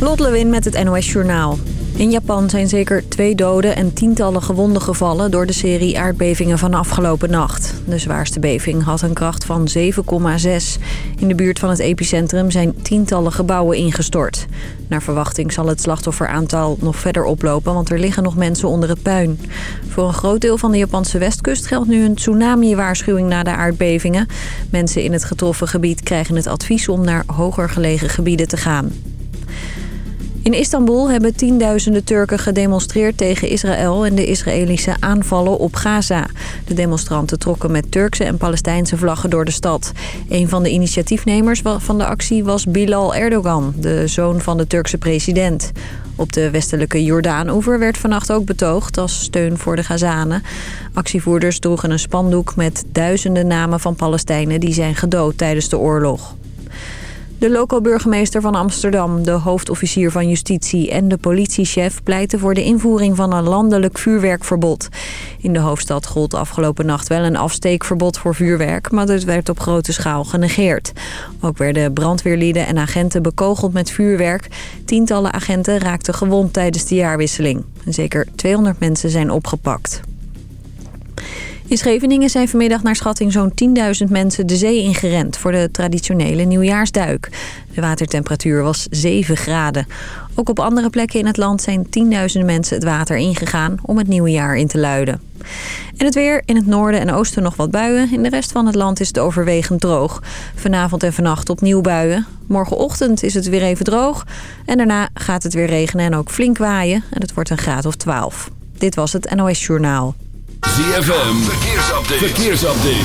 Lot Lewin met het NOS Journaal. In Japan zijn zeker twee doden en tientallen gewonden gevallen... door de serie aardbevingen van afgelopen nacht. De zwaarste beving had een kracht van 7,6. In de buurt van het epicentrum zijn tientallen gebouwen ingestort. Naar verwachting zal het slachtofferaantal nog verder oplopen... want er liggen nog mensen onder het puin. Voor een groot deel van de Japanse westkust geldt nu een tsunami-waarschuwing na de aardbevingen. Mensen in het getroffen gebied krijgen het advies om naar hoger gelegen gebieden te gaan. In Istanbul hebben tienduizenden Turken gedemonstreerd tegen Israël en de Israëlische aanvallen op Gaza. De demonstranten trokken met Turkse en Palestijnse vlaggen door de stad. Een van de initiatiefnemers van de actie was Bilal Erdogan, de zoon van de Turkse president. Op de westelijke Jordaan-oever werd vannacht ook betoogd als steun voor de Gazanen. Actievoerders droegen een spandoek met duizenden namen van Palestijnen die zijn gedood tijdens de oorlog. De loco-burgemeester van Amsterdam, de hoofdofficier van justitie en de politiechef pleiten voor de invoering van een landelijk vuurwerkverbod. In de hoofdstad gold afgelopen nacht wel een afsteekverbod voor vuurwerk, maar dit werd op grote schaal genegeerd. Ook werden brandweerlieden en agenten bekogeld met vuurwerk. Tientallen agenten raakten gewond tijdens de jaarwisseling. Zeker 200 mensen zijn opgepakt. In Scheveningen zijn vanmiddag naar schatting zo'n 10.000 mensen de zee ingerend voor de traditionele nieuwjaarsduik. De watertemperatuur was 7 graden. Ook op andere plekken in het land zijn tienduizenden mensen het water ingegaan om het nieuwe jaar in te luiden. En het weer, in het noorden en oosten nog wat buien. In de rest van het land is het overwegend droog. Vanavond en vannacht opnieuw buien. Morgenochtend is het weer even droog. En daarna gaat het weer regenen en ook flink waaien. En het wordt een graad of 12. Dit was het NOS Journaal. ZFM, verkeersupdate. verkeersupdate.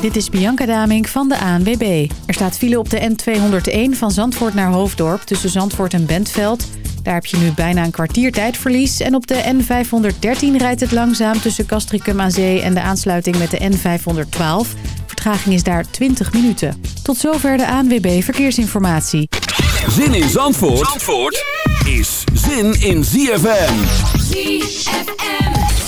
Dit is Bianca Damink van de ANWB. Er staat file op de N201 van Zandvoort naar Hoofddorp tussen Zandvoort en Bentveld. Daar heb je nu bijna een kwartier tijdverlies. En op de N513 rijdt het langzaam tussen Castricum aan Zee en de aansluiting met de N512. Vertraging is daar 20 minuten. Tot zover de ANWB Verkeersinformatie. Zin in Zandvoort, Zandvoort is zin in ZFM. ZFM.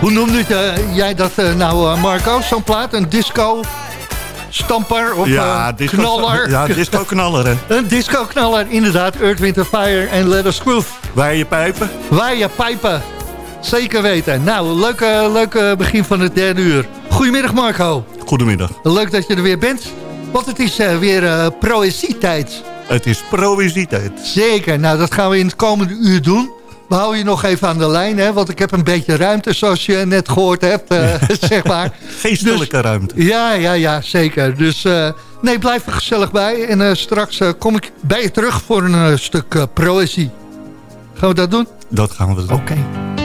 Hoe noemde uh, jij dat uh, nou, uh, Marco? Zo'n plaat? Een disco stamper of ja, disco, knaller? Ja, disco knaller. Hè? een disco knaller, inderdaad. Earth, Wind Fire en Let Us Groove. Waar je pijpen? Waar je pijpen. Zeker weten. Nou, leuk, leuk begin van het derde uur. Goedemiddag Marco. Goedemiddag. Leuk dat je er weer bent. Want het is weer uh, proëzietijd. Het is proëzietijd. Zeker. Nou, dat gaan we in het komende uur doen. We houden je nog even aan de lijn, hè, want ik heb een beetje ruimte, zoals je net gehoord hebt, uh, zeg maar. Geestelijke dus, ruimte. Ja, ja, ja, zeker. Dus uh, nee, blijf er gezellig bij. En uh, straks kom ik bij je terug voor een stuk proëzie. Gaan we dat doen? Dat gaan we doen. Oké. Okay.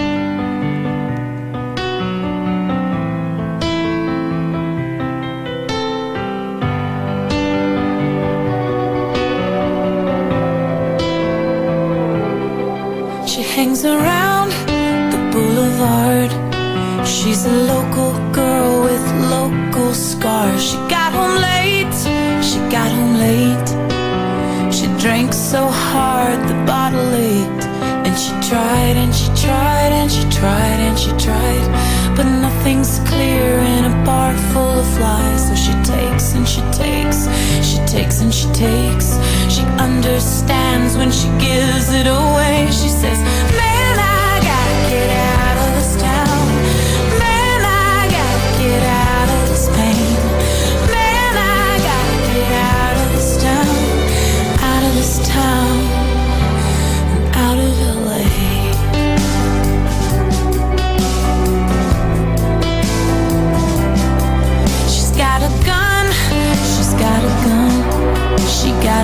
Tried and she tried. But nothing's clear in a bar full of lies. So she takes and she takes, she takes and she takes. She understands when she gives it away. She says,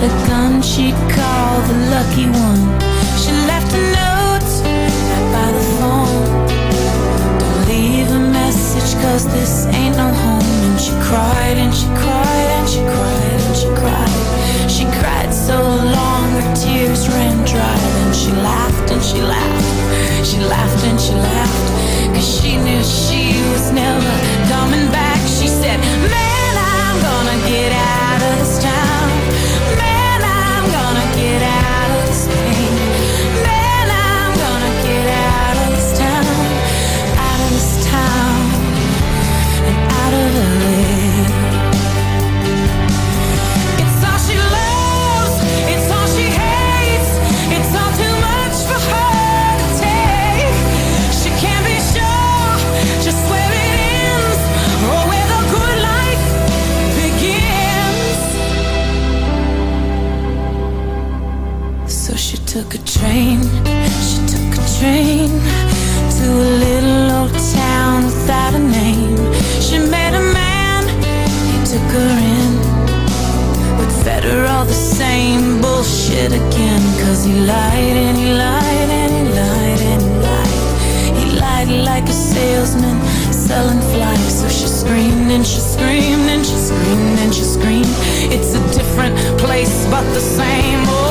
got a gun she'd call the lucky one. She left a note by the phone. Don't leave a message, cause this ain't no home. And she cried and she cried and she cried and she cried. She cried so long her tears ran dry. Then she laughed and she laughed. She laughed and she laughed. Cause she knew she was never coming back. She said, Man, I'm gonna get out of this town get out. train, she took a train to a little old town without a name. She met a man, he took her in, but fed her all the same bullshit again. Cause he lied and he lied and he lied and he lied. He lied like a salesman selling flies. So she screamed and she screamed and she screamed and she screamed. It's a different place, but the same old.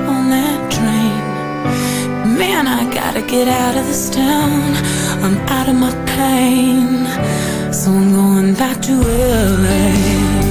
Man, I gotta get out of this town. I'm out of my pain. So I'm going back to LA.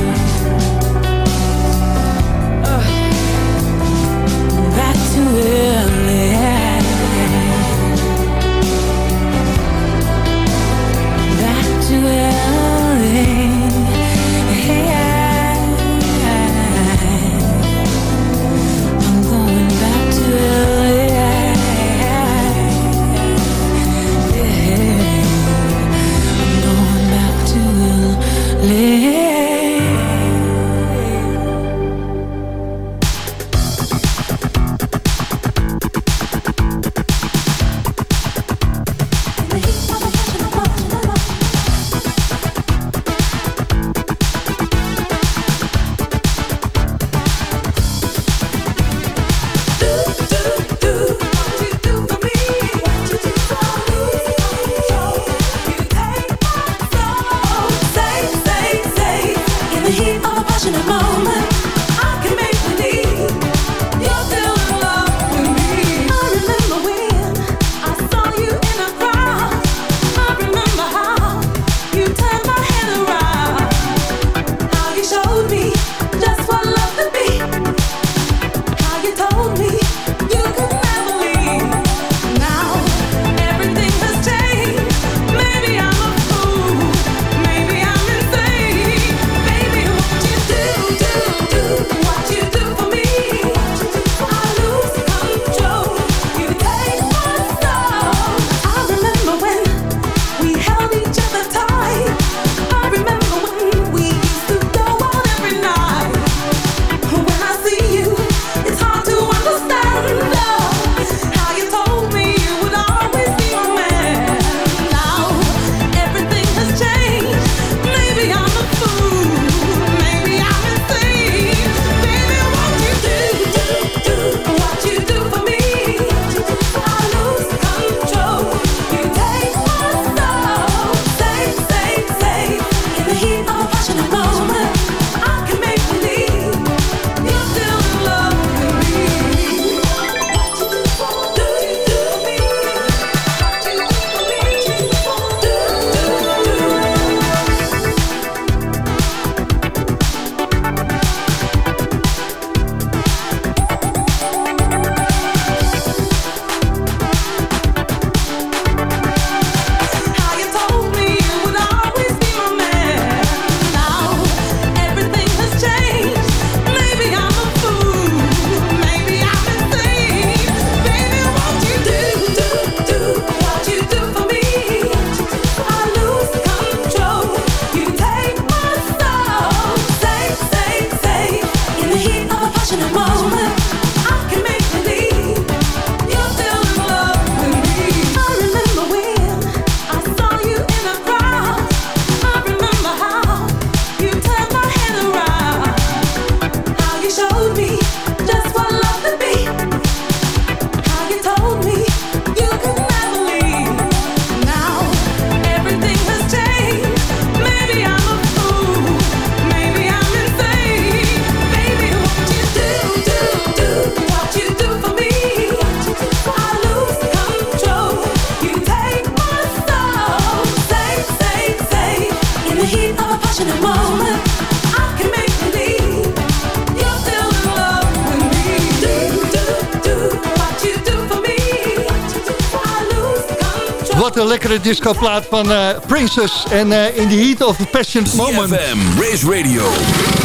Wat een lekkere discoplaat van uh, Princess en eh, In the Heat of the Passion Moment. FM Race Radio,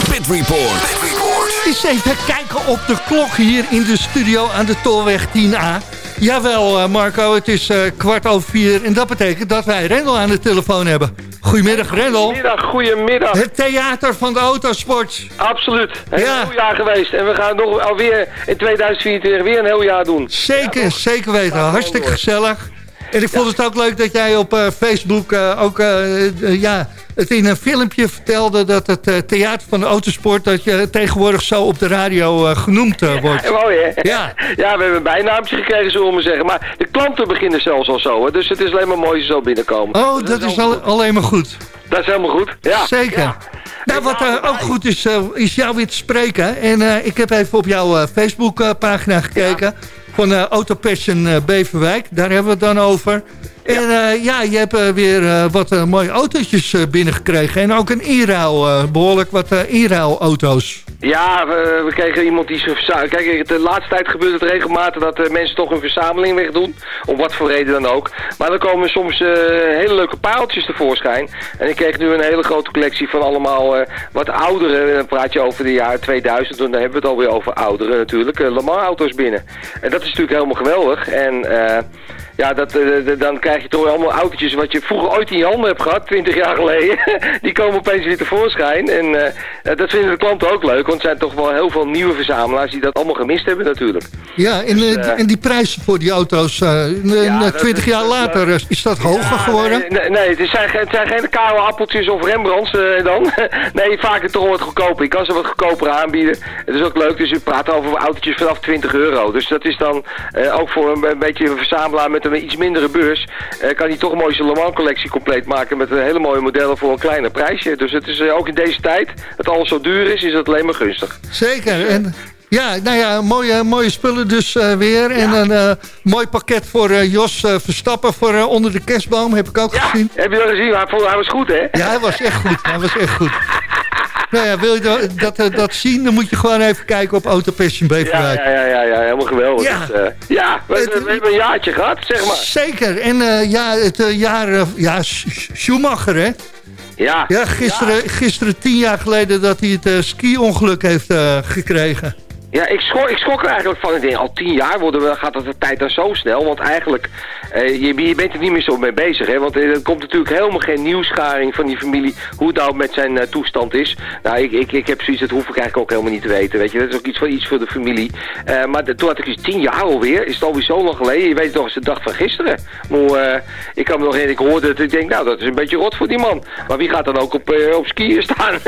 Pit Report. Pit Report. Eens even kijken op de klok hier in de studio aan de Tolweg 10A. Jawel eh, Marco, het is kwart over vier en dat betekent dat wij Rendel aan de telefoon hebben. Goedemiddag Rendel. Goedemiddag, goedemiddag. Het theater van de autosport. Absoluut. Een ja. heel jaar geweest en we gaan nog alweer in 2024 weer een heel jaar doen. Zeker, zeker weten. Hartstikke gezellig. En ik vond het ook leuk dat jij op uh, Facebook ook ja, het in een filmpje vertelde dat het uh, theater van de autosport... dat je tegenwoordig zo op de radio uh, genoemd uh, wordt. Ja, mooi hè? Ja. ja, we hebben een bijnaamtje gekregen, zullen we maar zeggen. Maar de klanten beginnen zelfs al zo, hè? dus het is alleen maar mooi ze zo binnenkomen. Oh, dat, dat is, is al, alleen maar goed. Dat is helemaal goed, ja. Zeker. Ja. Nou, wat ook goed is, is jou weer te spreken. En ik heb even op jouw Facebook-pagina gekeken... Ja. Van Autopassion Beverwijk. Daar hebben we het dan over... En uh, ja, je hebt uh, weer uh, wat mooie autootjes binnengekregen. En ook een inruil, behoorlijk wat inruilauto's. Ja, we, we, kregen iemand die... Kijk, de laatste tijd gebeurt het regelmatig dat mensen toch een verzameling wegdoen. Om wat voor reden dan ook. Maar dan komen soms hele leuke paaltjes tevoorschijn. En ik kreeg nu een hele grote collectie van allemaal wat oudere... Dan praat je over de jaar 2000, dan hebben we het alweer over ouderen natuurlijk. Le Mans auto's binnen. En dat is natuurlijk helemaal geweldig. En ja, dat, uh, dan krijg je toch allemaal autootjes wat je vroeger ooit in je handen hebt gehad, 20 jaar geleden. die komen opeens weer tevoorschijn. En uh, dat vinden de klanten ook leuk, want er zijn toch wel heel veel nieuwe verzamelaars die dat allemaal gemist hebben natuurlijk. Ja, en, dus, uh, en die prijzen voor die auto's, ja, 20 jaar later, is dat hoger geworden? Nee, nee, het, zijn, het zijn geen koude appeltjes of Rembrandts dan. nee, vaak toch wat goedkoper. Je kan ze wat goedkoper aanbieden. Het is ook leuk, dus we praten over autootjes vanaf 20 euro. Dus dat is dan ook voor een, een beetje een verzamelaar met een iets mindere beurs uh, kan hij toch een mooie Le Mans collectie compleet maken met hele mooie modellen voor een kleiner prijsje. Dus het is uh, ook in deze tijd, dat alles zo duur is, is het alleen maar gunstig. Zeker. En ja, nou ja, mooie, mooie spullen dus uh, weer. En een uh, mooi pakket voor uh, Jos Verstappen voor onder de kerstboom. Heb ik ook ja, gezien. heb je dat gezien? Hij, hij was goed, hè? Ja, hij was echt goed. Hij was echt goed. nou ja, wil je dat, dat, dat, zien, dan moet je gewoon even kijken op Autopassion Beverwijk. Ja, ja, ja, ja, helemaal geweldig. Ja, dus, uh, ja we, het, we, hebben een jaartje gehad, zeg maar. Zeker. En uh, ja, het uh, jaar, ja, Schumacher, hè? Ja. Ja, gisteren, ja. gisteren tien jaar geleden dat hij het ski-ongeluk heeft gekregen. Ja, ik schrok, ik schrok er eigenlijk van. Ik denk, al tien jaar worden we, gaat dat de tijd dan zo snel. Want eigenlijk, eh, je, bent er niet meer zo mee bezig. Hè? Want er komt natuurlijk helemaal geen nieuwsgaring van die familie... hoe het nou met zijn uh, toestand is. Nou, ik, ik, ik heb zoiets, dat hoef ik eigenlijk ook helemaal niet te weten. Weet je? Dat is ook iets voor, iets voor de familie. Maar toen had ik eens tien jaar alweer. Is het alweer zo lang geleden. Je weet toch, eens de dag van gisteren. Maar, ik kan me nog ik hoorde het. Ik denk, nou, dat is een beetje rot voor die man. Maar wie gaat dan ook op, op skiën staan?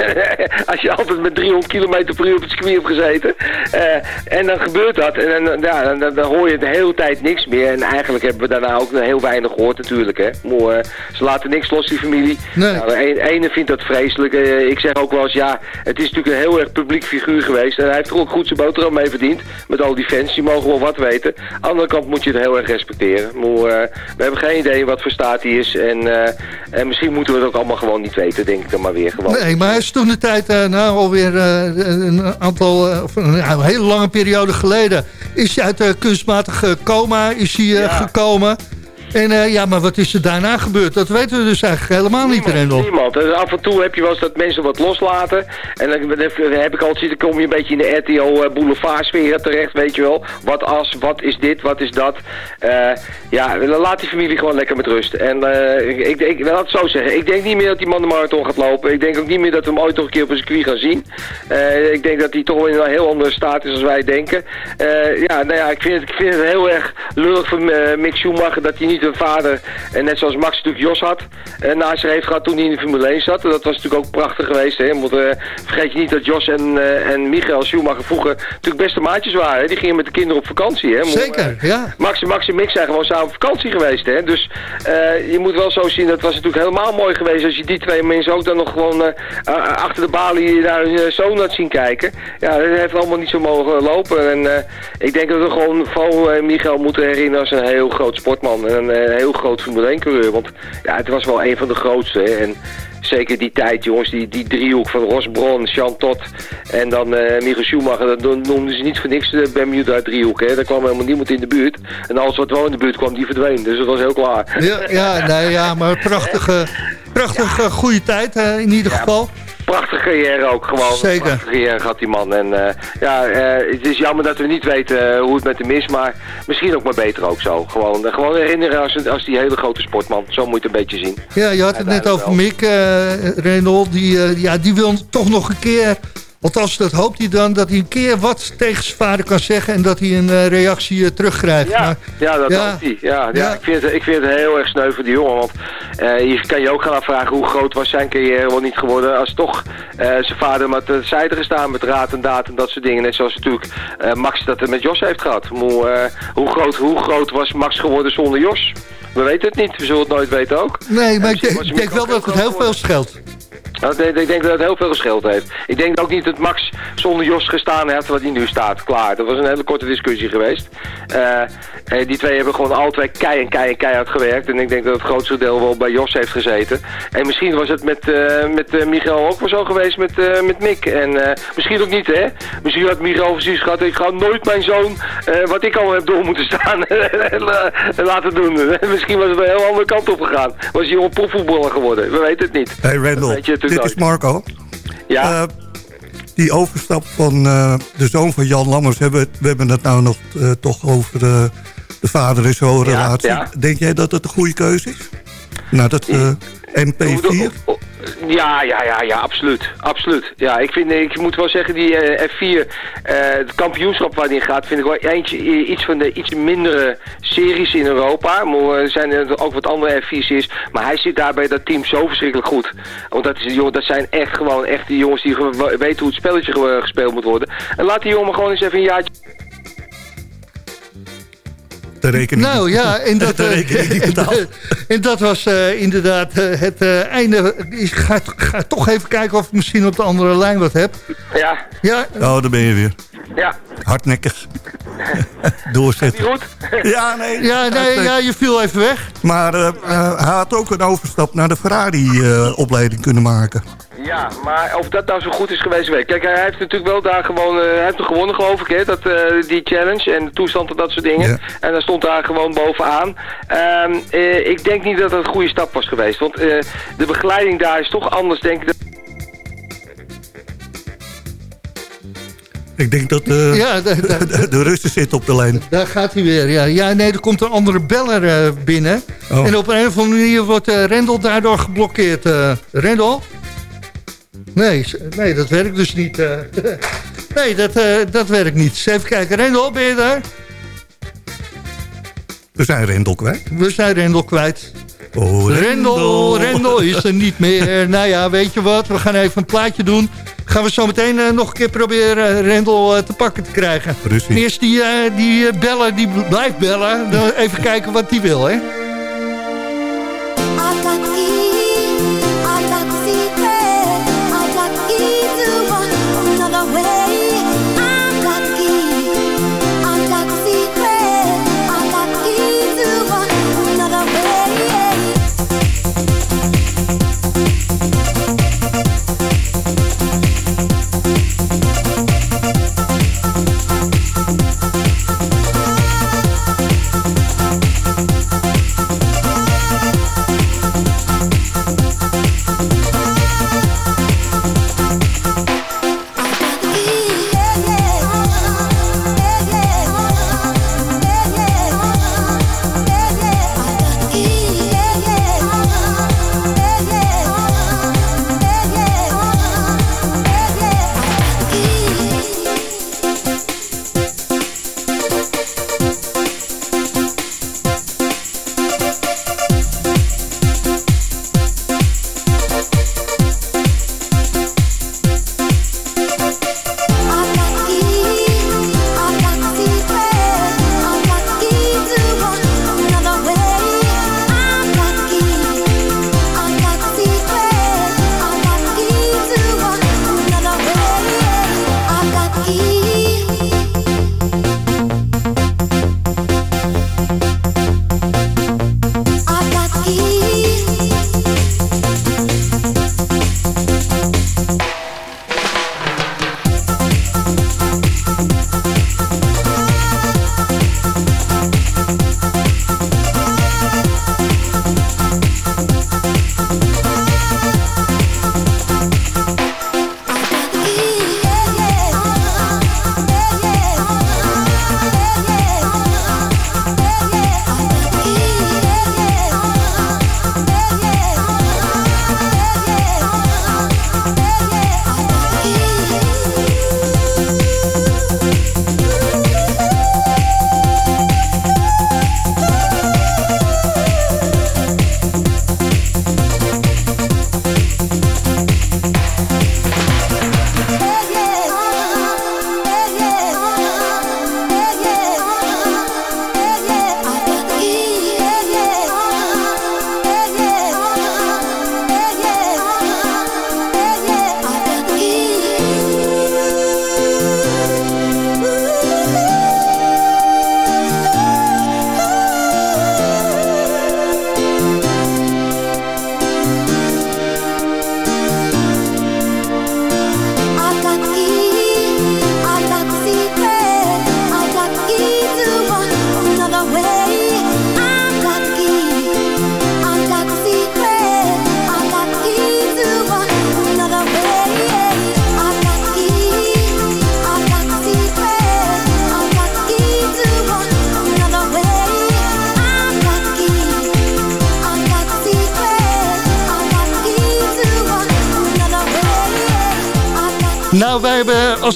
Als je altijd met 300 km per uur op het ski hebt gezeten... Uh, en dan gebeurt dat. En dan, ja, dan, dan, hoor je de hele tijd niks meer. En eigenlijk hebben we daarna ook heel weinig gehoord natuurlijk. Hè. Maar, uh, ze laten niks los, die familie. Nee. Nou, de ene vindt dat vreselijk. Uh, ik zeg ook wel eens, ja, het is natuurlijk een heel erg publiek figuur geweest. En hij heeft er ook goed zijn boterham mee verdiend. Met al die fans, die mogen wel wat weten. Aan de andere kant moet je het heel erg respecteren. Maar we hebben geen idee wat voor staat hij is. En, en misschien moeten we het ook allemaal gewoon niet weten, denk ik dan maar weer. Gewoon. Nee, maar hij is toen de tijd nou alweer een aantal... of hele lange periode geleden is hij uit de kunstmatige coma is hij, ja. gekomen. En uh, ja, maar wat is er daarna gebeurd? Dat weten we dus eigenlijk helemaal niemand, niet, Rendel. Niemand. Dus af en toe heb je wel eens dat mensen wat loslaten. En dan heb ik altijd dan kom je een beetje in de RTO uh, boulevard sfeer terecht, weet je wel. Wat as, wat is dit, wat is dat. Uh, ja, laat die familie gewoon lekker met rust. En ik, ik, ik wil het zo zeggen. Ik denk niet meer dat die man de marathon gaat lopen. Ik denk ook niet meer dat we hem ooit nog een keer op een circuit gaan zien. ik denk dat hij toch wel in een heel andere staat is als wij denken. ja, nou ja, ik vind het, ik vind het heel erg lullig van Mick Schumacher dat hij niet een vader, en net zoals Max natuurlijk Jos had, en naast zich heeft gehad toen hij in de Formule 1 zat. En dat was natuurlijk ook prachtig geweest. Hè? Want, uh, vergeet je niet dat Jos en, uh, en Michael Schumacher vroeger natuurlijk beste maatjes waren. Hè? Die gingen met de kinderen op vakantie. Hè? Zeker, ja. Max, Max en Mick zijn gewoon samen op vakantie geweest. Hè? Dus uh, je moet wel zo zien, dat was natuurlijk helemaal mooi geweest als je die twee mensen ook dan nog gewoon achter de balie naar hun zoon had zien kijken. Ja, dat heeft allemaal niet zo mogen lopen. En ik denk dat we gewoon vooral Michael moeten herinneren als een heel groot sportman. En een heel groot Formule 1 coureur. Want ja, het was wel een van de grootste. Hè. En zeker die tijd, jongens, die, die driehoek van Rosbron, Jean Tot en dan uh, Michael Schumacher, dat noemden ze niet voor niks de Bermuda driehoek. Hè. Daar kwam helemaal niemand in de buurt. En alles wat wel in de buurt kwam, die verdween. Dus dat was heel klaar. Ja, ja, nee, ja maar prachtige, prachtige ja. goede tijd uh, in ieder ja. geval. Prachtige carrière ook gewoon. Zeker. Prachtige carrière gehad die man. En eh, ja, eh, het is jammer dat we niet weten eh, hoe het met hem is, maar misschien ook maar beter ook zo. Gewoon, gewoon herinneren als, als die hele grote sportman. Zo moet je het een beetje zien. Ja, je had het net over Mick uh, Rendel. Die, ja, die wil toch nog een keer... Althans, dat hoopt hij dan, dat hij een keer wat tegen zijn vader kan zeggen... en dat hij een uh, reactie uh, terugkrijgt. Ja, maar, ja dat ja, hoopt hij. Ja, ja. Ik, vind het, ik vind het heel erg sneu voor die jongen. Want je kan je ook gaan afvragen hoe groot was zijn carrière wel niet geworden... als toch zijn vader met de zijde gestaan met raad en daad en dat soort dingen. Net zoals natuurlijk Max dat met Jos heeft gehad. Hoe, hoe, groot, hoe groot was Max geworden zonder Jos? We weten het niet, we zullen het nooit weten ook. Nee, maar ik denk, ik denk wel dat het heel veel scheelt. Nou, ik denk dat het heel veel geschild heeft. Ik denk ook niet dat Max zonder Jos gestaan heeft wat hij nu staat. Klaar, dat was een hele korte discussie geweest. Uh, die twee hebben gewoon alle twee kei en kei en keihard gewerkt. En ik denk dat het grootste deel wel bij Jos heeft gezeten. En misschien was het met, uh, met uh, Michael ook wel zo geweest met, met Mick. En misschien ook niet, hè. Misschien had Michael precies gehad, ik ga nooit mijn zoon, wat ik al heb door moeten staan, laten doen. misschien was het een heel andere kant op gegaan. Was hij een profvoetballer geworden. We weten het niet. Hey Randall, dit is Marco. Ja? Uh, die overstap van uh, de zoon van Jan Lammers... Hebben, we hebben het nou nog uh, toch over de vader en ja, relatie. Ja. Denk jij dat het een goede keuze is? Nou, dat MP4? Ja, ja, ja, ja, absoluut. Absoluut. Ja, ik, vind, ik moet wel zeggen, die uh, F4, uh, het kampioenschap waar die in gaat, vind ik wel eentje, iets van de iets mindere series in Europa. Maar er zijn er ook wat andere F4's, maar hij zit daar bij dat team zo verschrikkelijk goed. Want dat, is, dat zijn echt gewoon echt die jongens die weten hoe het spelletje gespeeld moet worden. En laat die jongen gewoon eens even een jaartje de rekening. Nou ja, en dat, uh, en dat was uh, inderdaad uh, het einde. Ik ga, ga, toch even kijken of ik misschien op de andere lijn wat heb. Ja. ja. Oh, daar ben je weer. Ja. Hardnekkig. Doorzetten. Goed? ja, nee. Ja, nee, ja, je viel even weg. Maar hij had ook een overstap naar de Ferrari-opleiding kunnen maken. Ja, maar of dat nou zo goed is geweest, weet Kijk, hij heeft natuurlijk wel daar gewoon, uh, hij heeft gewonnen geloof ik, hè, dat, uh, die challenge en de toestand en dat soort dingen. Ja. En dan stond daar gewoon bovenaan. Um, uh, ik denk niet dat het een goede stap was geweest, want de begeleiding daar is toch anders, denk ik. Ik denk dat uh, ja, de, de, de Russen zit op de lijn. Daar gaat hij weer, ja. Ja, nee, er komt een andere beller uh, binnen. Oh. En op een of andere manier wordt uh, Rendel daardoor geblokkeerd. Rendel? Nee, nee, dat werkt dus niet. Uh, nee, dat, uh, dat werkt niet. Even kijken, Rendel, ben je daar? We zijn Rendel kwijt. We zijn Rendel kwijt. Oh, Rendel, Rendel is er niet meer. nou ja, weet je wat, we gaan even een plaatje doen. Gaan we zo meteen uh, nog een keer proberen Rendel te pakken te krijgen. Precies. Eerst die, die bellen, die blijft bellen. Dan even kijken wat die wil, hè.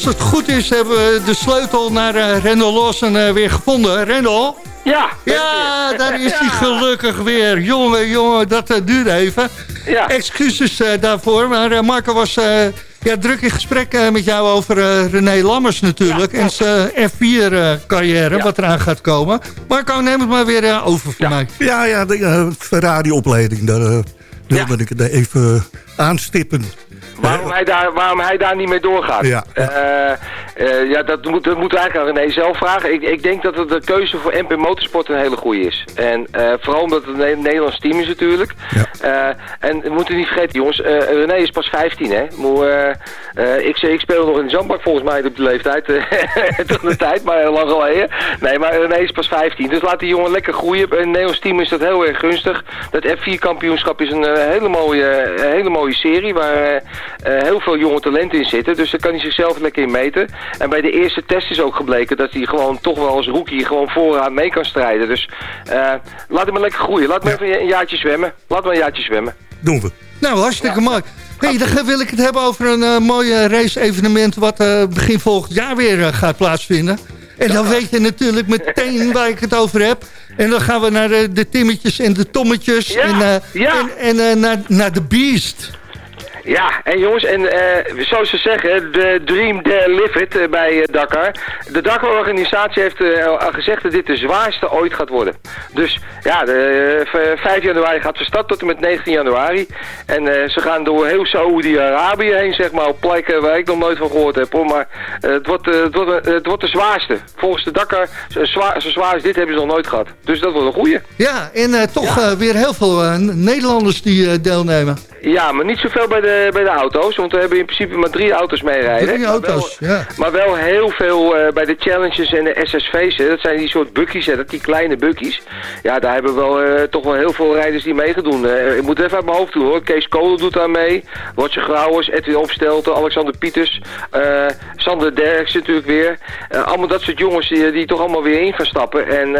Als het goed is, hebben we de sleutel naar uh, Rendel Lawson weer gevonden. Rendel? Ja. Ja, daar is hij gelukkig weer. Jongen, jongen, dat uh, duurde even. Ja. Excuses daarvoor, maar Marco was ja, druk in gesprek met jou over René Lammers natuurlijk. en zijn F4-carrière, wat eraan gaat komen. Marco, neem het maar weer over voor mij. Ja, ja, de Ferrari-opleiding, daar wilde ik het even aanstippen. Waarom hij, daar, waarom hij daar niet mee doorgaat. Ja, uh, uh, ja dat, moet, dat moeten we eigenlijk aan René zelf vragen. Ik, ik denk dat het de keuze voor MP Motorsport een hele goede is. En uh, vooral omdat het een Nederlands team is natuurlijk. Ja. en we moeten niet vergeten jongens, René is pas 15 hè. Moe, ik, ik speel nog in de zandbak volgens mij op de leeftijd. Toch de tijd, maar lang geleden. Nee, maar René is pas 15. Dus laat die jongen lekker groeien. In het Nederlands team is dat heel erg gunstig. Dat F4 kampioenschap is een hele, mooie, hele mooie serie waar uh, heel veel jonge talenten in zitten. Dus daar kan hij zichzelf lekker in meten. En bij de eerste test is ook gebleken dat hij gewoon toch wel als rookie gewoon vooraan mee kan strijden. Dus uh, laat hem maar lekker groeien. Laat hem even een jaartje zwemmen. Laat hem een jaartje zwemmen. Doen we. Nou, hartstikke ja. mooi. hey, dan wil ik het hebben over een uh, mooi race-evenement... wat begin volgend jaar weer gaat plaatsvinden. En dan weet je natuurlijk meteen waar ik het over heb. En dan gaan we naar de, de Timmetjes en de Tommetjes. Ja, en, ja. en, en naar, naar de Beast. Ja, en jongens, en uh, zoals ze zeggen, de Dream Dare Live It uh, bij uh, Dakar. De Dakar-organisatie heeft al gezegd dat dit de zwaarste ooit gaat worden. Dus ja, de, 5 januari gaat ze start tot en met 19 januari. En ze gaan door heel Saoedi-Arabië heen, zeg maar, op plekken waar ik nog nooit van gehoord heb. Hoor. Maar het, wordt, het, wordt, het wordt de zwaarste. Volgens de Dakar, zo zwaar, zo zwaar als dit hebben ze nog nooit gehad. Dus dat wordt een goeie. Ja, en toch weer heel veel Nederlanders die deelnemen. Ja, maar niet zoveel bij de, bij de auto's. Want we hebben in principe maar drie auto's meerijden. Drie auto's, maar wel, ja. Maar wel heel veel uh, bij de challenges en de SSV's. Hè. Dat zijn die soort bukkies, hè, dat die kleine bukkies. Ja, daar hebben we wel, uh, toch wel heel veel rijders die meegedoen. Uh, ik moet even uit mijn hoofd doen hoor. Kees Kolen doet daar mee. Roger Grauwers, Edwin Opstelten, Alexander Pieters. Sander Derks natuurlijk weer. allemaal dat soort jongens die, die toch allemaal weer in gaan stappen. En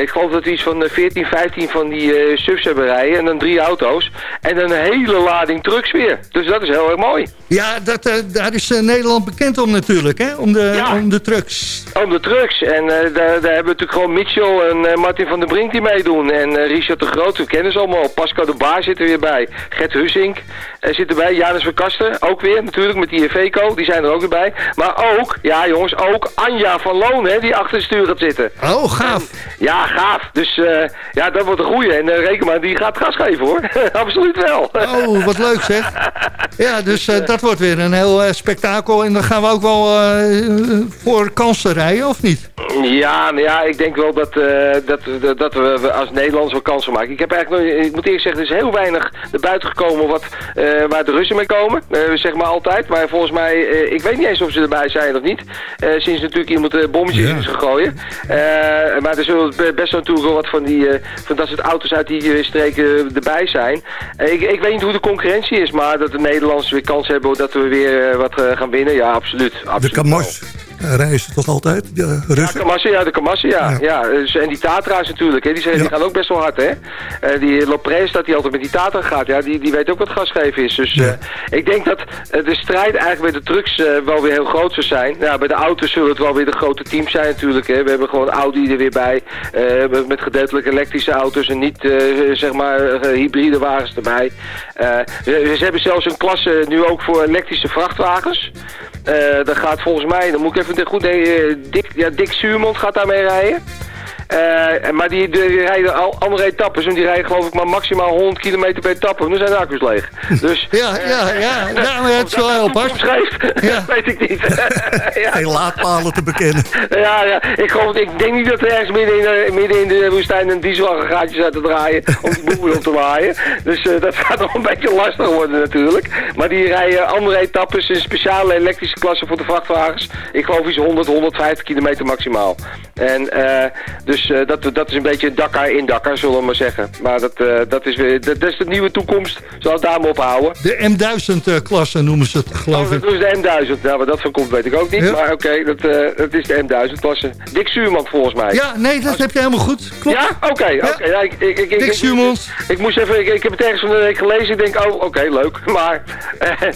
ik geloof dat we iets van 14, 15 van die subs hebben rijden. En dan drie auto's. En een hele lading trucks weer. Dus dat is heel erg mooi. Ja, dat, uh, daar is uh, Nederland bekend om natuurlijk, hè? Om de, ja. om de trucks. Om de trucks. En uh, daar, daar, hebben we natuurlijk gewoon Mitchell en Martin van der Brink die meedoen. En Richard de Groot, we kennen ze allemaal. Pascal de Baar zit er weer bij. Gert Hussink zit erbij. Janus Verkasten ook weer natuurlijk met die Veco. Die zijn er ook weer bij. Maar ook, ja jongens, ook Anja van Loon, hè, die achter het stuur gaat zitten. Oh, gaaf. En, ja, gaaf. Dus ja, dat wordt een goeie. En reken maar, die gaat gas geven hoor. Absoluut wel. Oh, wat leuk zeg. Ja, dus uh, dat wordt weer een heel uh, spektakel. En dan gaan we ook wel uh, voor kansen rijden, of niet? Ja, nou ja, ik denk wel dat, dat, dat we als Nederlanders wel kansen maken. Ik heb eigenlijk nog, ik moet eerlijk zeggen, er is heel weinig naar buiten gekomen wat, waar de Russen mee komen. zeg maar altijd. Maar volgens mij, ik weet niet eens of ze erbij zijn of niet. sinds natuurlijk iemand bommetjes ja. is gegooid. maar er zullen best wel natuurlijk wel wat van, die, van dat soort auto's uit die streken erbij zijn. ik, ik weet niet hoe de concurrentie is, maar dat de Nederlanders weer kans hebben dat we weer uh, wat uh, gaan winnen, ja, absoluut. absoluut. de Camos reizen toch altijd, de Russen? Ja, de Kamassi, ja. ja. ja dus, en die Tatra's natuurlijk, hè, die, zijn, die gaan ook best wel hard, hè. Uh, die Lopres, dat die altijd met die Tatra gaat, ja, die, die weet ook wat gasgeven is. Dus ik denk dat de strijd eigenlijk bij de trucks wel weer heel groot zou zijn. Ja, bij de auto's zullen het wel weer de grote teams zijn natuurlijk, hè. We hebben gewoon Audi er weer bij, met gedeeltelijk elektrische auto's en niet, zeg maar, hybride wagens erbij. ze hebben zelfs een klasse nu ook voor elektrische vrachtwagens. Uh, dat gaat volgens mij, dan moet ik even goed denken, Dick, ja, Dick Zuurmond gaat daarmee rijden. Uh, maar die, die, rijden al andere etappes. En die rijden geloof ik maar maximaal 100 kilometer per etappe. Dan zijn de accu's leeg. Dus, ja, ja, ja. ja maar het is wel heel pas. Ja. weet ik niet. ja. Geen laadpalen te bekennen. Ja, ja. Ik, geloof, ik denk niet dat er ergens midden in de, midden in de woestijn een dieselaggregaatje uit te draaien. Om die boel op te waaien. Dus uh, dat gaat nog een beetje lastig worden natuurlijk. Maar die rijden andere etappes in speciale elektrische klasse voor de vrachtwagens. Ik geloof iets 100, 150 kilometer maximaal. En uh, dus Dus dat, dat is een beetje Dakar in Dakar, zullen we maar zeggen. Maar dat, dat, is, weer, dat, is de nieuwe toekomst. Zal daar maar ophouden. De M1000-klasse noemen ze het, geloof oh, ik. dat is de M1000. Nou, waar dat van komt weet ik ook niet. Maar oké, dat, dat is de M1000-klasse. Dick Zuurman volgens mij. Ja, nee, dat heb je helemaal goed. Klopt. Ja? Oké, oké. Ja, ik, ik, ik, Dick Zuurmans. Ik, moest even, ik, heb het ergens van de week gelezen. Ik denk, oh, oké, leuk. Maar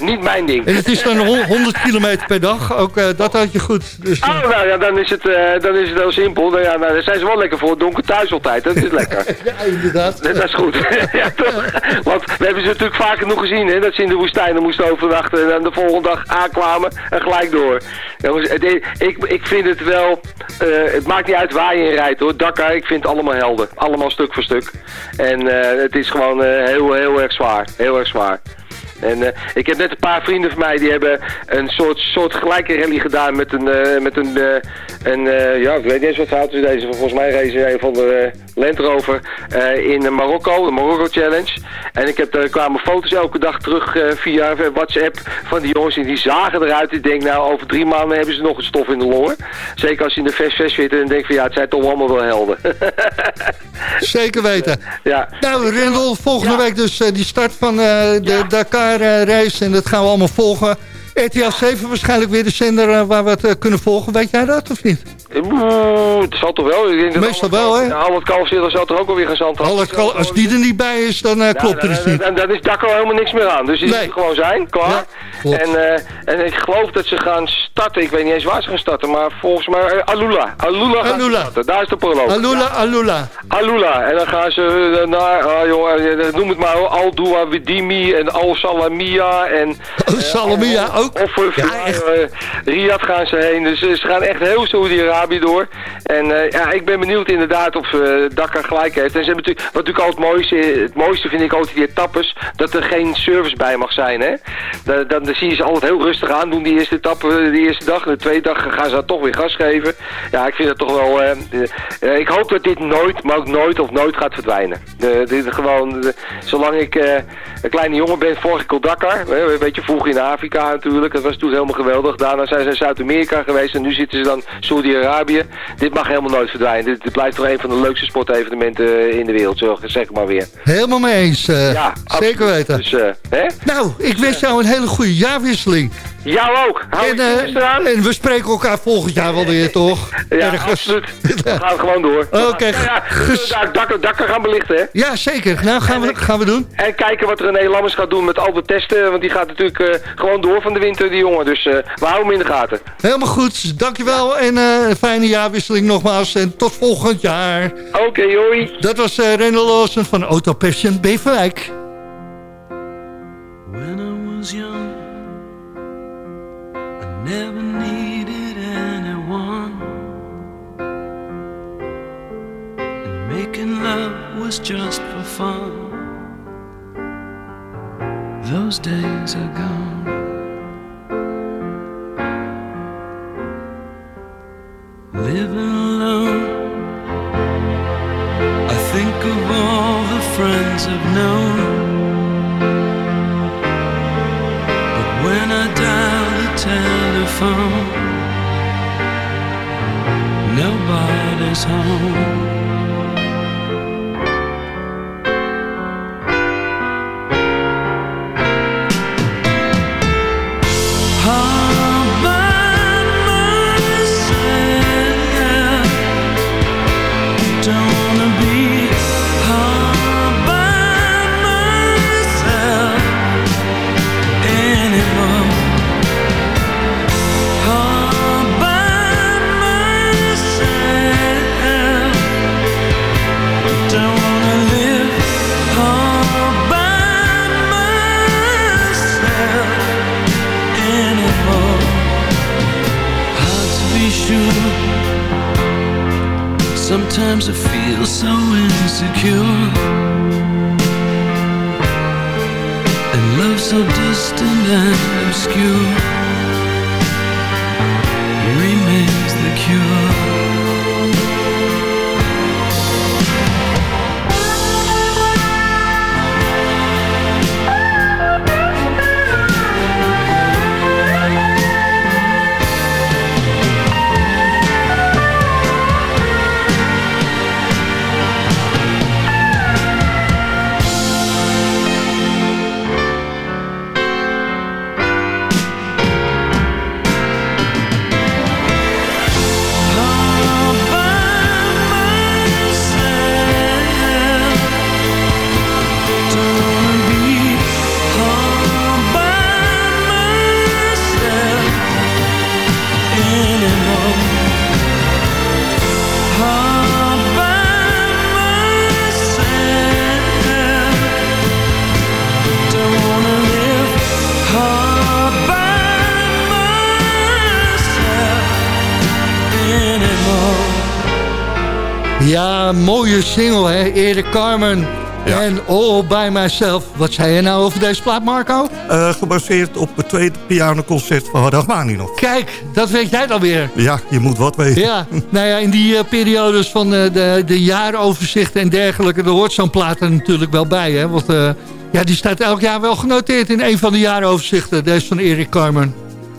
niet mijn ding. En het is dan 100 kilometer per dag. Ook dat had je goed. Dus, oh, nou ja, dan is het, dan is het heel simpel. Nou, ja, nou, daar zijn ze wel lekker voor. Donker thuis altijd. Dat is lekker. ja, inderdaad. Dat, is goed. ja, toch? Want we hebben ze natuurlijk vaker nog gezien. Hè, dat ze in de woestijnen moesten overnachten. En dan de volgende dag aankwamen en gelijk door. Jongens, ik, ik vind het wel... Uh, het maakt niet uit waar je in rijdt hoor. Dakar, ik vind het allemaal helder. Allemaal stuk voor stuk. En uh, het is gewoon uh, heel, heel erg zwaar. Heel erg zwaar. En uh, ik heb net een paar vrienden van mij die hebben een soort, soort gelijke rally gedaan met een, uh, met een, uh, een ja, ik weet niet eens wat fout is deze. Volgens mij race een van de Land Rover in Marokko, de Marokko Challenge. En ik heb, daar kwamen foto's elke dag terug via WhatsApp van die jongens en die zagen eruit. Ik denk nou, over drie maanden hebben ze nog een stof in de longen. Zeker als je in de Fest Fest zit en denk van ja, het zijn toch allemaal wel helden. Zeker weten. Ja. Nou, Rendel, volgende ja. week dus die start van de ja. Dakar reis en dat gaan we allemaal volgen. RTL 7 waarschijnlijk weer de zender waar we het kunnen volgen. Weet jij dat of niet? Oeh, het zal toch wel. Ik denk dat Meestal wel, hè? Al het kalfzillen zal er ook alweer gaan zand Als die er niet bij is, dan uh, klopt er iets niet. Dan, dan is Dakar helemaal niks meer aan. Dus die nee. moet gewoon zijn, klaar. Ja, en, uh, en ik geloof dat ze gaan starten. Ik weet niet eens waar ze gaan starten, maar volgens mij uh, Alula. Alula gaan Alula. starten. Daar is de proloog. Alula, Alula. Alula. En dan gaan ze naar, joh, noem het maar, Aldua Widimi en Al Salamia. En, Al Salamia ook? Of Riyadh gaan ze heen. Dus ze gaan echt heel Saudi-Arabië door. En uh, ja, ik ben benieuwd inderdaad of uh, Dakar gelijk heeft. En ze hebben natuurlijk, wat natuurlijk altijd het mooiste, het mooiste vind ik altijd die etappes, dat er geen service bij mag zijn. Hè? Dan, dan, dan zie je ze altijd heel rustig aan doen, die eerste etappe, die eerste dag. De tweede dag gaan ze dan toch weer gas geven. Ja, ik vind het toch wel... Uh, ik hoop dat dit nooit, maar ook nooit of nooit gaat verdwijnen. dit gewoon, zolang ik een kleine jongen ben, volg ik al Dakar. Een beetje vroeg in Afrika natuurlijk. Dat was toen helemaal geweldig. Daarna zijn ze in Zuid-Amerika geweest en nu zitten ze dan Saudi-Arabië. Dit mag helemaal nooit verdwijnen. Dit, dit blijft toch een van de leukste sportevenementen in de wereld, zo, zeg maar weer. Helemaal mee eens. Uh, ja, zeker weten. Dus, uh, hè? Nou, ik wens jou een hele goede jaarwisseling. Jou ook. Hou en, uh, en we spreken elkaar volgend jaar wel weer, toch? ja, Ergens. absoluut. We gaan gewoon door. Oké. Okay. Ja, ja, dakken, dakken gaan belichten, hè? Ja, zeker. Nou, gaan, we, gaan we doen. En kijken wat René Lammers gaat doen met al de testen. Want die gaat natuurlijk uh, gewoon door van de winter, die jongen. Dus uh, we houden hem in de gaten. Helemaal goed. Dankjewel. En een fijne jaarwisseling nogmaals. En tot volgend jaar. Oké, okay, hoi. Dat was uh, René Lawson van Auto Passion Beverwijk. When I was young never needed anyone. And making love was just for fun. Those days are gone. Living alone, I think of all the friends I've known. But when I dial the telephone, nobody's home. Erik Carmen en All By Myself. Wat zei je nou over deze plaat, Marco? Uh, gebaseerd op het tweede pianoconcert van Rachmaninoff. Kijk, dat weet jij dan weer. Ja, je moet wat weten. Ja, nou ja, in die uh, periodes van uh, de, de jaaroverzichten en dergelijke... daar hoort zo'n plaat er natuurlijk wel bij, hè? Want ja, die staat elk jaar wel genoteerd in een van de jaaroverzichten. Deze van Erik Carmen.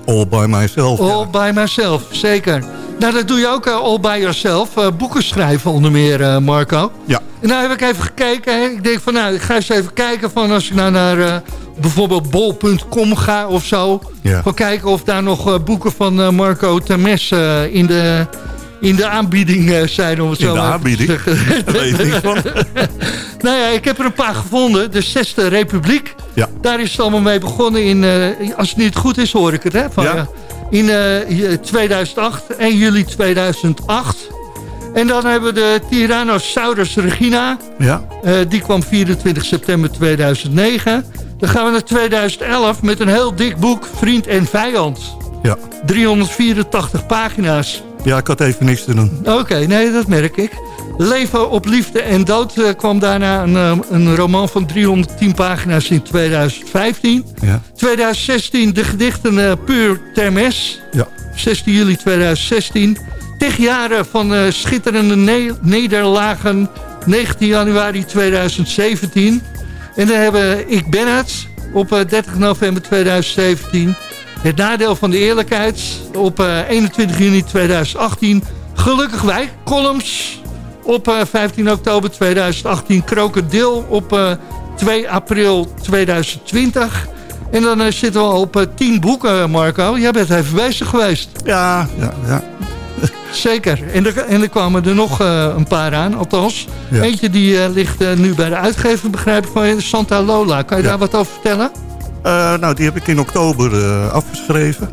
All By Myself. All By Myself, zeker. Nou, dat doe je ook uh, all by yourself. Uh, boeken schrijven onder meer, uh, Marco. Ja. En nou heb ik even gekeken. Hè. Ik denk van, nou, ik ga eens even kijken van als ik nou naar bijvoorbeeld bol.com ga of zo. Ja. Van kijken of daar nog boeken van Marco Termes in de in de aanbieding zijn. Om het in zo de aanbieding? Daar weet ik van. nou ja, ik heb er een paar gevonden. De Zesde Republiek. Ja. Daar is het allemaal mee begonnen. In, als het niet goed is, hoor ik het. Hè, van, ja in uh, 2008, 1 juli 2008. En dan hebben we de Tyrannosaurus Regina. Ja. Uh, die kwam 24 september 2009. Dan gaan we naar 2011 met een heel dik boek, Vriend en Vijand. Ja. 384 pagina's. Ja, ik had even niks te doen. Oké, nee, dat merk ik. Leven op liefde en dood uh, kwam daarna een, uh, een roman van 310 pagina's in 2015. Ja. 2016 de gedichten uh, Puur Termes. Ja. 16 juli 2016. Tig jaren van schitterende ne nederlagen. 19 januari 2017. En dan hebben Ik ben het op 30 november 2017. Het nadeel van de eerlijkheid op 21 juni 2018. Gelukkig wij, columns op 15 oktober 2018. Krokodil op 2 april 2020. En dan uh, zitten we al op uh, 10 boeken, Marco. Jij bent even bezig geweest. Ja, ja, ja. Zeker. En er, en er kwamen er nog uh, een paar aan, althans. Ja. Eentje die ligt nu bij de uitgever, begrijp ik, van Santa Lola. Kan je Ja. daar wat over vertellen? nou, die heb ik in oktober afgeschreven.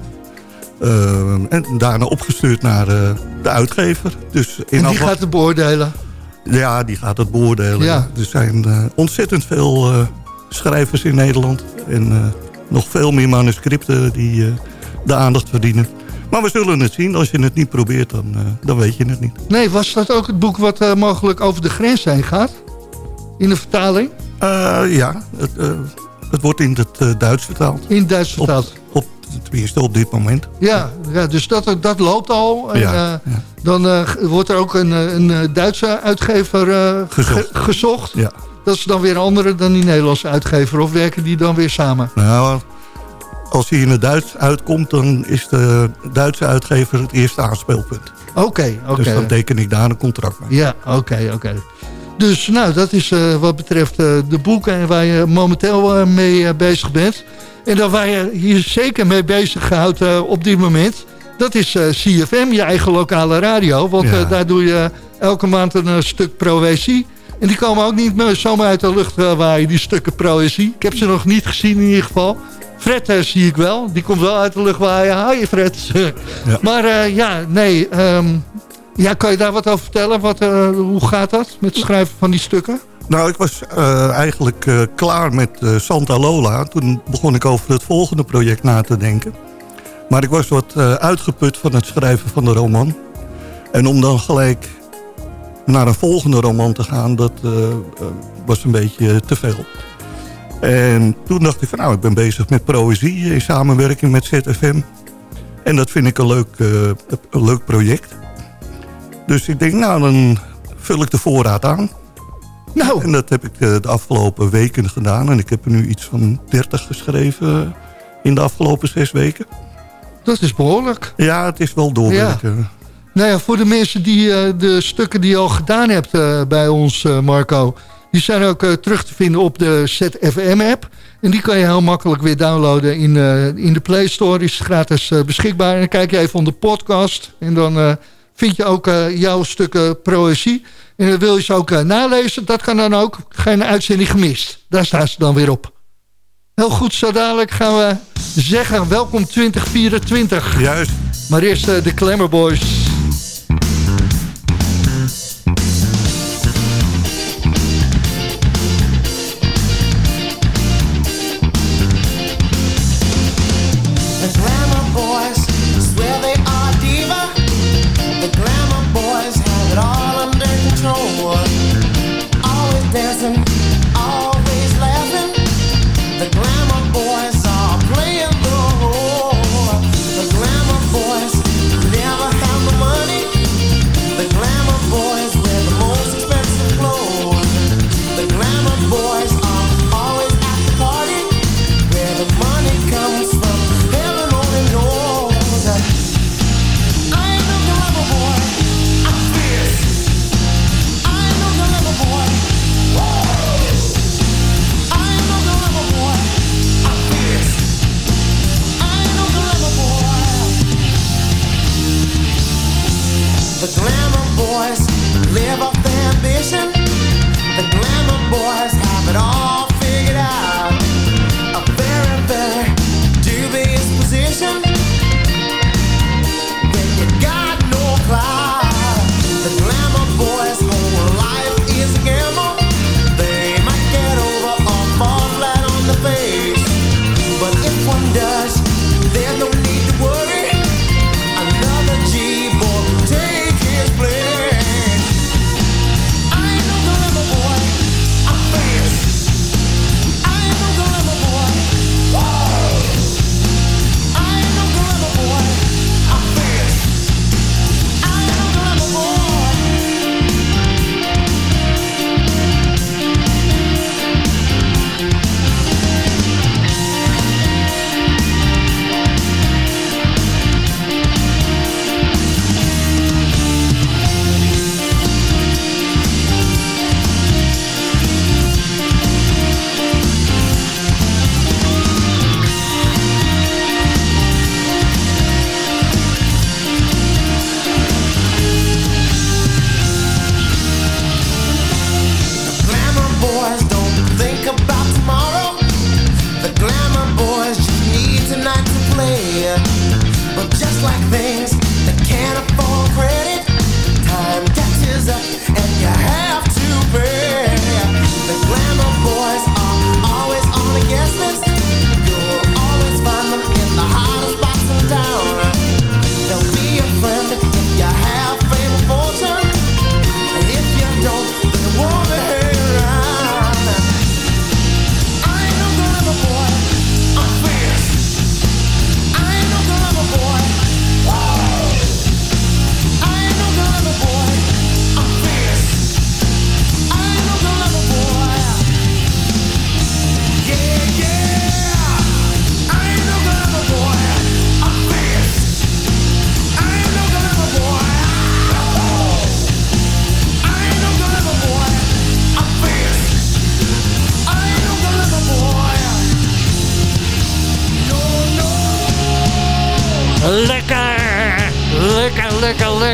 Uh, en daarna opgestuurd naar uh, de uitgever. Dus in en die gaat het beoordelen? Ja, die gaat het beoordelen. Ja. Er zijn uh, ontzettend veel schrijvers in Nederland. En nog veel meer manuscripten die de aandacht verdienen. Maar we zullen het zien. Als je het niet probeert, dan, dan weet je het niet. Nee, was dat ook het boek wat mogelijk over de grens heen gaat? In de vertaling? ja, het, het wordt in het Duits vertaald. In het Duits vertaald? Op tenminste op dit moment. Ja, ja dus dat, dat loopt al. En, Ja, ja. Dan uh, wordt er ook een, een Duitse uitgever Gezocht. ge gezocht. Ja. Dat is dan weer een andere dan die Nederlandse uitgever. Of werken die dan weer samen? Nou, als hij in het Duits uitkomt... dan is de Duitse uitgever het eerste aanspeelpunt. Oké, okay, oké. Okay. Dus dan teken ik daar een contract mee. Ja, oké, okay, oké. Dus nou, dat is wat betreft de boeken... waar je momenteel mee bezig bent... En dan waar je hier zeker mee bezig houdt uh, op dit moment... dat is uh, CFM, je eigen lokale radio. Want Ja. uh, daar doe je elke maand een stuk proëzie. En die komen ook niet zomaar uit de lucht waaien, die stukken proëzie. Ik heb ze nog niet gezien in ieder geval. Fred zie ik wel, die komt wel uit de lucht waaien. Hi Fred. Ja. Maar ja, nee... Um, ja, kan je daar wat over vertellen? Wat, hoe gaat dat met het schrijven van die stukken? Nou, ik was uh, eigenlijk uh, klaar met uh, Santa Lola. Toen begon ik over het volgende project na te denken. Maar ik was wat uitgeput van het schrijven van de roman. En om dan gelijk naar een volgende roman te gaan, dat was een beetje te veel. En toen dacht ik van, nou, ik ben bezig met poëzie in samenwerking met ZFM. En dat vind ik een leuk, een leuk project. Dus ik denk, nou, dan vul ik de voorraad aan. Nou. En dat heb ik de afgelopen weken gedaan. En ik heb er nu iets van 30 geschreven in de afgelopen zes weken. Dat is behoorlijk. Ja, het is wel doorwerken. Ja. Nou ja, voor de mensen die uh, de stukken die je al gedaan hebt uh, bij ons, uh, Marco... die zijn ook terug te vinden op de ZFM-app. En die kan je heel makkelijk weer downloaden in, in de Play Store. Die is gratis beschikbaar. En dan kijk je even onder podcast. En dan vind je ook jouw stukken proëzie. En wil je ze ook uh, nalezen. Dat kan dan ook. Geen uitzending gemist. Daar staan ze dan weer op. Heel goed, zo dadelijk gaan we zeggen welkom 2024. Juist. Maar eerst de Glamour Boys.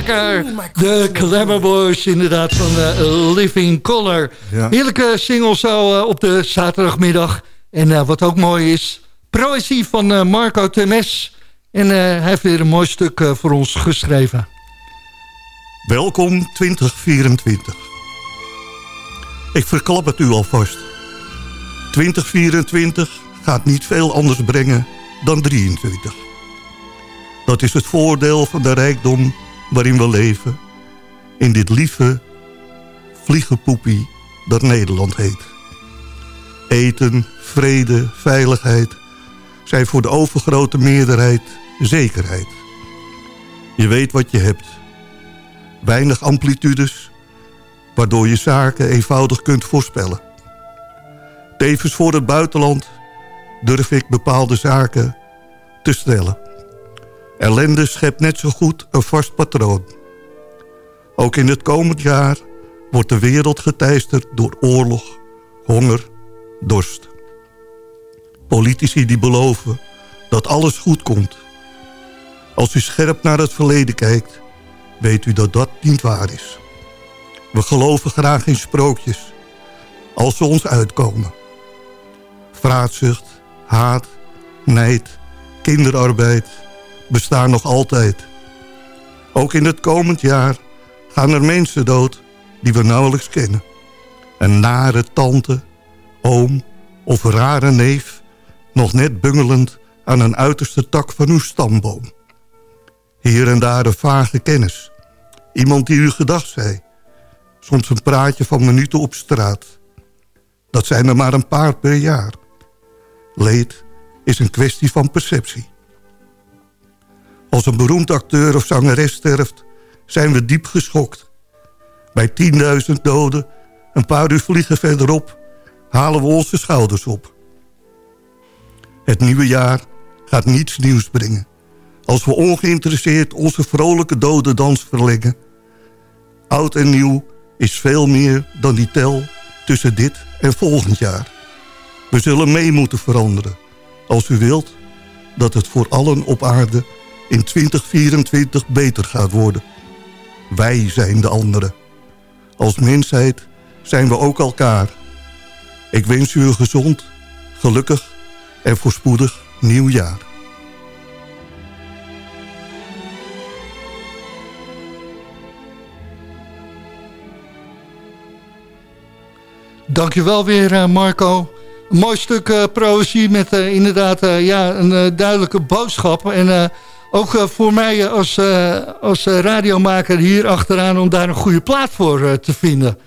De Glamour Boys, inderdaad, van uh, Living Color. Heerlijke single zo uh, op de zaterdagmiddag. En uh, wat ook mooi is, proëzie van Marco Temes. En hij heeft weer een mooi stuk voor ons geschreven. Welkom 2024. Ik verklap het u alvast. 2024 gaat niet veel anders brengen dan 23. Dat is het voordeel van de rijkdom waarin we leven. In dit lieve vliegenpoepie dat Nederland heet. Eten, vrede, veiligheid zijn voor de overgrote meerderheid zekerheid. Je weet wat je hebt. Weinig amplitudes, waardoor je zaken eenvoudig kunt voorspellen. Tevens voor het buitenland durf ik bepaalde zaken te stellen. Ellende schept net zo goed een vast patroon. Ook in het komend jaar wordt de wereld geteisterd door oorlog, honger, dorst. Politici die beloven dat alles goed komt. Als u scherp naar het verleden kijkt, weet u dat dat niet waar is. We geloven graag in sprookjes, als ze ons uitkomen. Vraatzucht haat, nijd, kinderarbeid bestaan nog altijd. Ook in het komend jaar gaan er mensen dood die we nauwelijks kennen. Een nare tante, oom of rare neef... nog net bungelend aan een uiterste tak van uw stamboom. Hier en daar een vage kennis. Iemand die u gedag zei. Soms een praatje van minuten op straat. Dat zijn er maar een paar per jaar. Leed is een kwestie van perceptie. Als een beroemd acteur of zangeres sterft, zijn we diep geschokt. Bij 10.000 doden, een paar uur vliegen verderop, halen we onze schouders op. Het nieuwe jaar gaat niets nieuws brengen. Als we ongeïnteresseerd onze vrolijke dodendans verlengen. Oud en nieuw is veel meer dan die tel tussen dit en volgend jaar. We zullen mee moeten veranderen. Als u wilt dat het voor allen op aarde in 2024 beter gaat worden. Wij zijn de anderen. Als mensheid zijn we ook elkaar. Ik wens u een gezond, gelukkig en voorspoedig nieuw jaar. Dankjewel weer eh, Marco. Mooi stuk uh, met uh, inderdaad ja, een duidelijke boodschap. En ook voor mij als, als radiomaker hier achteraan om daar een goede plaat voor te vinden.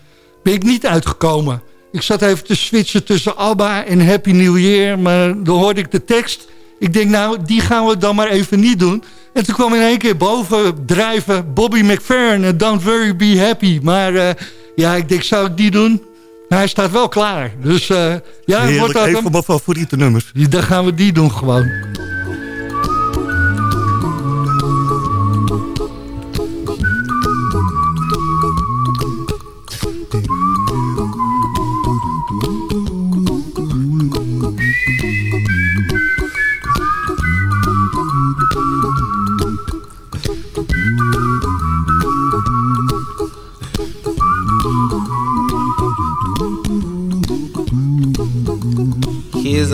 Ben ik niet uitgekomen. Ik zat even te switchen tussen ABBA en Happy New Year. Maar dan hoorde ik de tekst. Ik denk nou, die gaan we dan maar even niet doen. En toen kwam in één keer boven drijven Bobby McFerrin en Don't Worry Be Happy. Maar ja, ik denk, zou ik die doen? hij staat wel klaar. Dus uh, ja, Heerlijk, wordt dat een van mijn favoriete nummers. Dan gaan we die doen gewoon.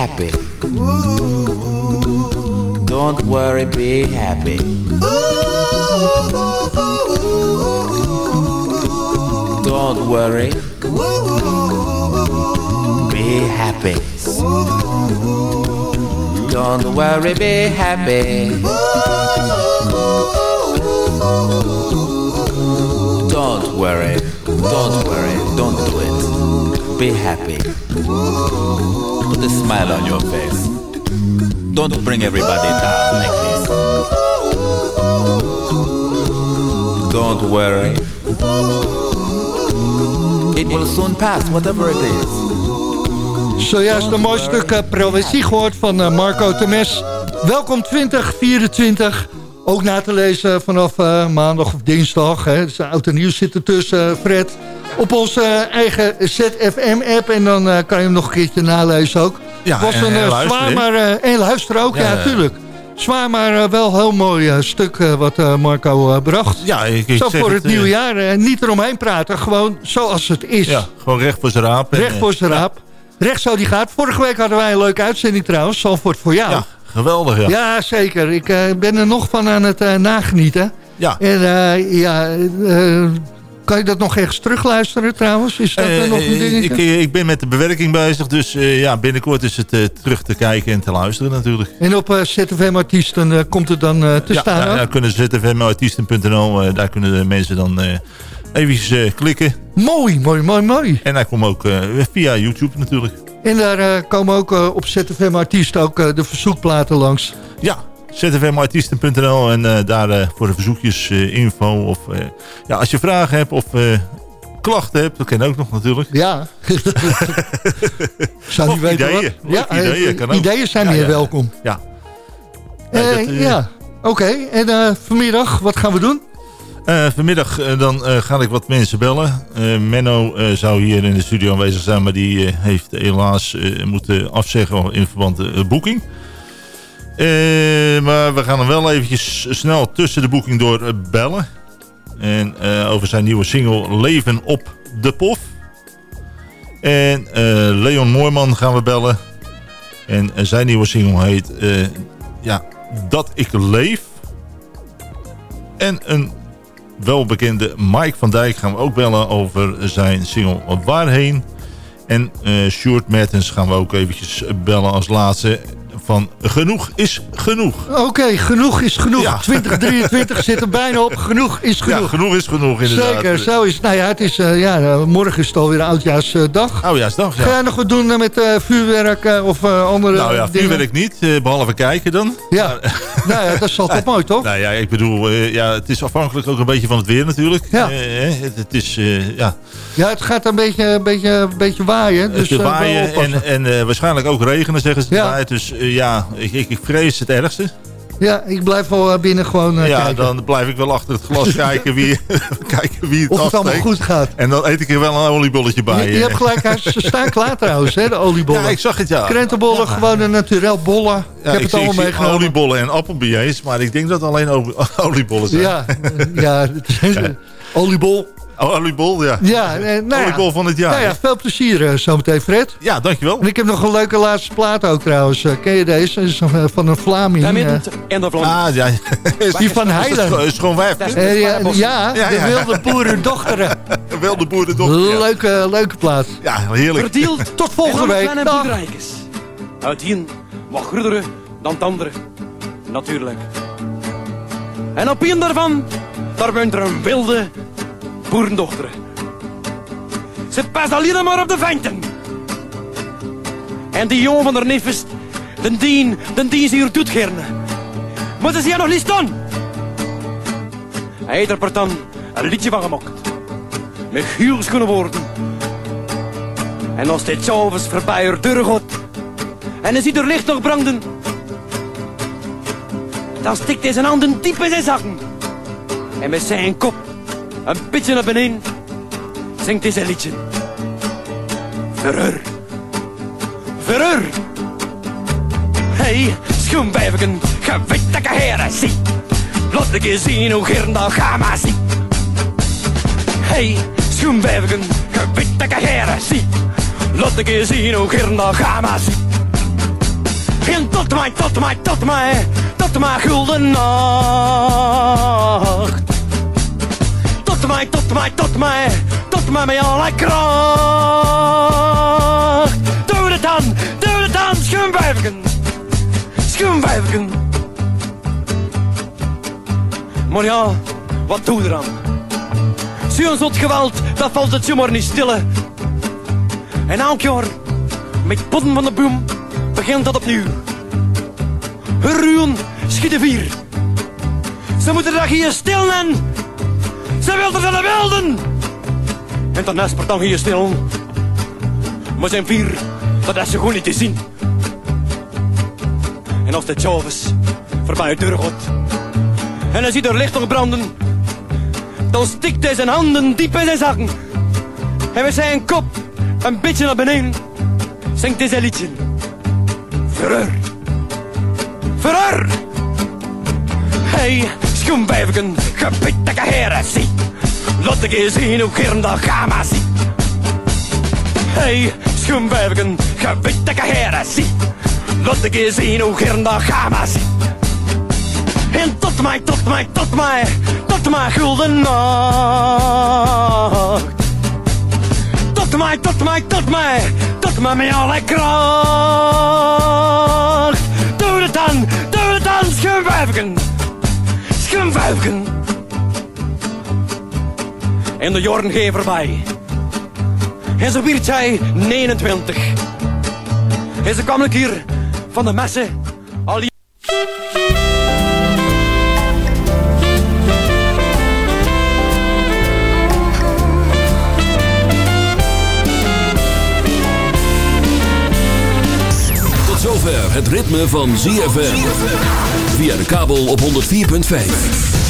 Happy. Don't worry, be happy. Don't worry. Be happy. Don't worry, be happy. Don't worry. Don't worry. Don't do it. Be happy. Put a smile on your face. Don't bring everybody down like this. Don't worry. It will soon pass, whatever it is. Zojuist een mooi stuk uh, provincie gehoord van uh, Marco Temes. Welkom 2024. Ook na te lezen vanaf uh, maandag of dinsdag. Hè. Dus oud en nieuws zit ertussen, Fred. Op onze eigen ZFM-app. En dan kan je hem nog een keertje nalezen ook. Ja, Het was en, een en luisteren, zwaar, maar uh, en luisteren ook, ja, natuurlijk. Zwaar, maar wel heel mooi stuk wat Marco bracht. Ja, ik, ik Zo voor het, het, nieuwe eh, jaar. Uh, niet eromheen praten, gewoon zoals het is. Ja, gewoon recht voor zijn raap. En, Recht voor zijn eh, raap. Recht zo die gaat. Vorige week hadden wij een leuke uitzending trouwens. Zandvoort voor jou. Ja, geweldig, ja. Ja, zeker. Ik uh, ben er nog van aan het uh, nagenieten. Ja. En ja, kan je dat nog ergens terugluisteren trouwens? Is dat uh, Eh, nog een eh, dingetje? ik, ik ben met de bewerking bezig, dus eh, ja, binnenkort is het eh, terug te kijken en te luisteren natuurlijk. En op ZFM Artiesten komt het dan te ja, staan? Ja, ook? ja, kunnen zfmartiesten.nl, daar kunnen de mensen dan even klikken. Mooi, mooi, mooi, mooi. En hij komt ook via YouTube natuurlijk. En daar komen ook op ZFM Artiesten ook de verzoekplaten langs. Ja, zfmartiesten.nl en uh, daar uh, voor de verzoekjes uh, info. Of ja, als je vragen hebt of klachten hebt, dat kan ook nog natuurlijk. Ja. Zou of weten ideeën. wat. Ja, ideeën, kan ook. ideeën zijn ja, ja. welkom. Ja. Uh, ja, oké. Okay. En vanmiddag, wat gaan we doen? Vanmiddag dan ga ik wat mensen bellen. Menno zou hier in de studio aanwezig zijn, maar die heeft helaas moeten afzeggen in verband met de boeking. Maar we gaan hem wel eventjes snel tussen de boeking door bellen. En over zijn nieuwe single Leven op de Pof. En Leon Moorman gaan we bellen. En zijn nieuwe single heet ja, Dat ik leef. En een welbekende Mike van Dijk gaan we ook bellen over zijn single Waarheen. En uh, Stuart Mertens gaan we ook eventjes bellen als laatste van Genoeg is Genoeg. Oké, okay, genoeg is genoeg. Ja. 2023 zit er bijna op. Genoeg is genoeg. Ja, genoeg is genoeg inderdaad. Zeker, zo is. Nou ja, het is, uh, ja morgen is het alweer oudjaarsdag. Oudjaarsdag, ja. Ga jij nog wat doen met uh, vuurwerk uh, of andere Nou ja, dingen? vuurwerk niet, behalve kijken dan. Ja, nou ja, dat is altijd mooi, toch? Nou ja, ik bedoel, ja, het is afhankelijk ook een beetje van het weer natuurlijk. Ja. het, het is, ja... Ja, het gaat een beetje, een beetje, een beetje waaien. Dus, waaien en, en waarschijnlijk ook regenen, zeggen ze. Ja. Dus ja, ik, ik, ik vrees het ergste. Ja, ik blijf wel binnen gewoon uh, Ja, kijken. dan blijf ik wel achter het glas kijken wie, kijken wie het Of het allemaal goed gaat. En dan eet ik er wel een oliebolletje bij. Je, je hebt gelijk, ze staan klaar trouwens, hè, de oliebollen. Ja, ik zag het, ja. Krentenbollen, ja. gewoon een naturel bollen. Ja, ik heb ik het zie, allemaal meegenomen. oliebollen en appelbillets, maar ik denk dat alleen olie- oliebollen zijn. Ja, ja, het is- oliebol. Oh, oliebol, ja. Ja, eh, nou Oliebol ja. van het jaar. Nou ja, veel plezier uh, zometeen, Fred. Ja, dankjewel. En ik heb nog een leuke laatste plaat ook trouwens. Uh, ken je deze? Is uh, van een Vlaming. En de vlam. Ah, ja. die van Heilen. is gewoon wijf. Ja, ja, Ja, de wilde boerendochteren. Wel de boerendochter. Ja. Leuke, leuke plaat. ja, heerlijk. Verdeeld Tot volgende en dan week. Dag. Uit een wat groedere dan het andere. Natuurlijk. En op een daarvan, daar woont er een wilde boerendochter. Ze past alleen maar op de venten. En die jongen van haar neef is... Den dien, den dien ze hier doet gerne. Maar ze hier nog niet staan. Hij heeft er dan een liedje van gemaakt. Met huurs kunnen worden. En als dit s'avonds voorbij haar deur. En hij ziet er licht nog branden... Dan stikt hij zijn handen diep in zijn zakken. En met zijn kop een beetje naar beneden zingt zijn liedje. Verheur. Verheur. Hey, schoenwijfken, gewitte heren, zie. Laat ik je zien hoe gern dat ga maar zie. Hey, schoenwijfken, gewitte heren, zie. Laat ik je zien hoe gern dat ga maar zie. En tot mij, tot mij, tot mij, tot mijn gulden nacht. Mij, tot mij, tot mij, tot mij met alle kracht. Doe het dan, doe het dan, schoenwijfken, schoenwijfken. Maar ja, wat doe er aan? Zo'n zot geweld, dat valt het zomaar niet stille. En elk jaar, met potten van de boom, begint dat opnieuw. Ruwen schieten vier. Ze moeten dat hier stil ze wilden van de. En dan is dan hier stil. Maar zijn vier, dat is ze gewoon niet te zien. En als de Chavis voorbij de deur gaat en hij ziet er licht branden, dan stikt hij zijn handen diep in zijn zakken. En met zijn kop een beetje naar beneden zingt hij zijn liedje. Verreur. Verreur. Hey, schoenwijfken, gebiedelijke heren, zie. Laat ik je zien hoe gern dat gamma zie. Hey, schoenwijfken, gebiedelijke heren, zie. Laat ik zien hoe gern dat gamma zie. En tot mij, tot mij, tot mij, tot mijn gulden nacht. Tot mij, tot mij, tot mij, tot mij met alle kracht. Doe het dan, doe het dan, schumvuifken, schumvuifken. En de jaren gaan voorbij. En zo werd zij 29. En ze kwam keer van de messen al Tot zover het ritme van ZFM. Via de kabel op 104.5.